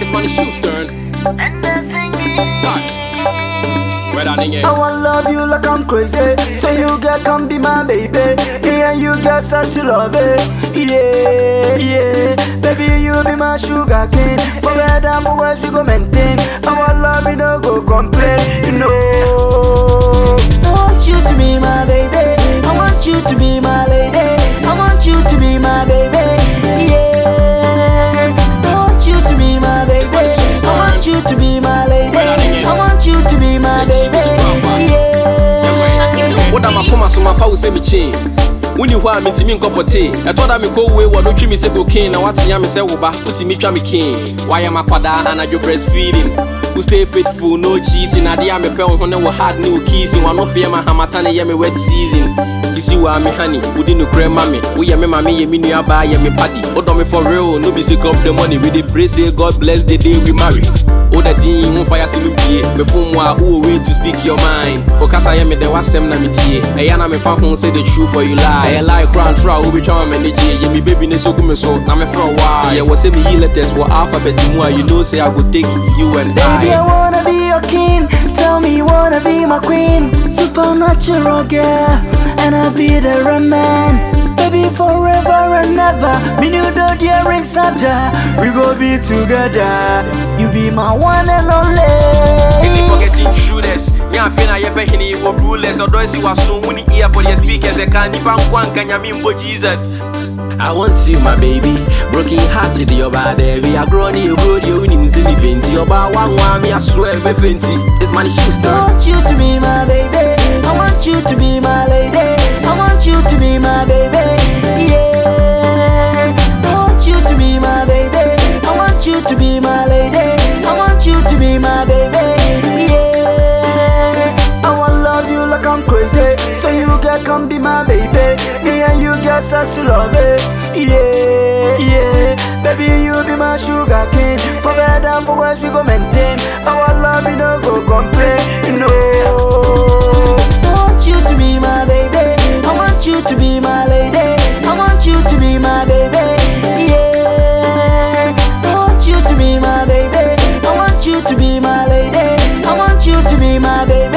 It's money turn. And then sing me. Where that nigga? I wanna love you like I'm crazy. So you get come be my baby. And you get such love it. Yeah, yeah. Baby, you be my sugar king. For better, for worse, we go maintain. I wanna love you, no go complain. You know. Mapoma so mafa wo sɛ mekyee woni hɔ a mentimi nkɔpɔtee ɛtɔ da mekɔ wue wɔ no twi me sɛ cocaine na woatea me sɛ wo ba wotumi twa me kee woayɛ makwadaa anadwo breastfeeding We stay faithful, no cheating. I dear me crown, honey, we hard new keys. You are not fear my hammer, tanny, yeah, me wet season. You see why me honey, we didn't cry mommy. We are me mommy, yeah, me new buy, yeah, me party. Hold oh, me for real, no busy up the money. We dey pray, say God bless the day we marry. Oh, that thing, won't fire see me pie. Me phone wa, who way to speak your mind. Oh, cause I am me, the was sem na me tie. Hey, na me fan home, say the truth for you lie. Hey, lie, crown, try, who be trying to manage Yeah, me baby, ne so good me so, na me from why. Yeah, what say me, letters, what alphabet, you know, say I go take you and I. i wanna be your king. Tell me you wanna be my queen. Supernatural girl, and I'll be the right man. Baby, forever and ever. Me new do dear sada. We go be together. You be my one and only. forgetting shooters nyɛ afei na yɛbɛhene wɔ rulers ɔdɔ asi waso wo ne earpod yɛ speakers ɛka nnipa nko anka nyame mbɔ jesus I want you, my baby. Broken hearted, your body. We are growing you silly painty. Your bar one, one, me, I swear, me fancy. It's money shoes I want you to be my baby. I want you to be my lady. I want you to be my baby. Yeah. I want you to be my baby. I want you to be my lady. I want you to be my baby. Yeah. I wanna love you like I'm crazy. So you get come be my baby. Me and you get sexy love it. Yeah, better, we go maintain. Our love, you no go complain. You. I want you to be my baby. I want you to be my lady. I want you to be my baby. Yeah. I want you to be my baby. I want you to be my lady. I want you to be my baby.